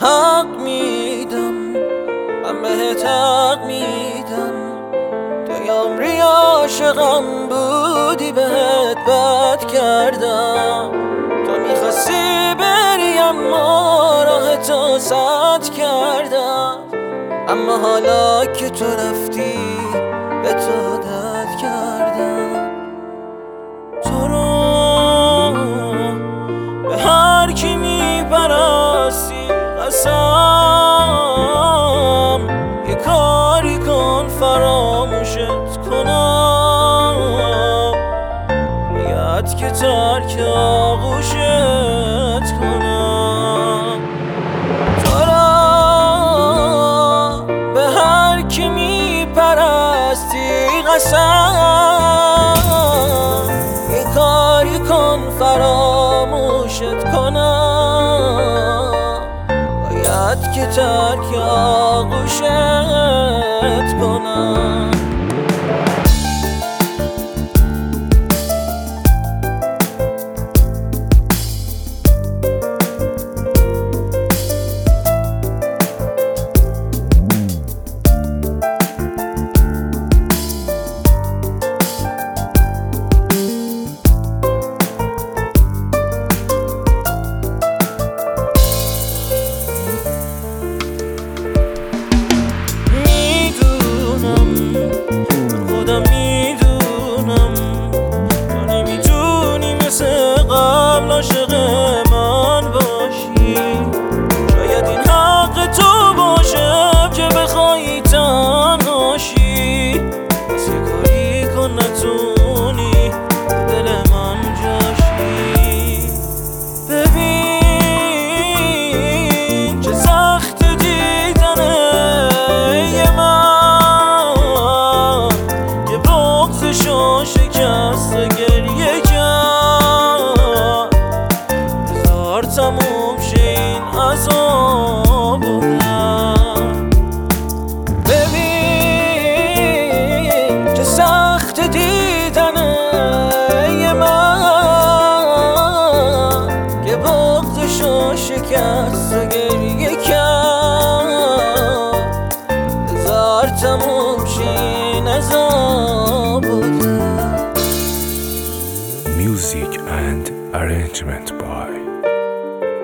حق میدم. من بهت حق میدم. تو عمری عاشقم بودی بهت بد کردم. تو می‌خواستی بری اما راه تو سد کردم. اما حالا که تو رفتی به تو عادت کردم. که ترک آغوشت کنم. تو به هر کی میپرستی قسم. یه کاری کن فراموشت کنم. باید که ترک آغوشت کنم. تموم شه این عذاب. ببین یه من که شکست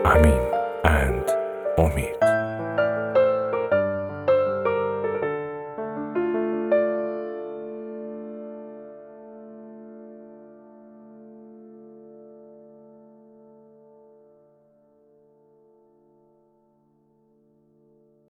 Amin and Omid.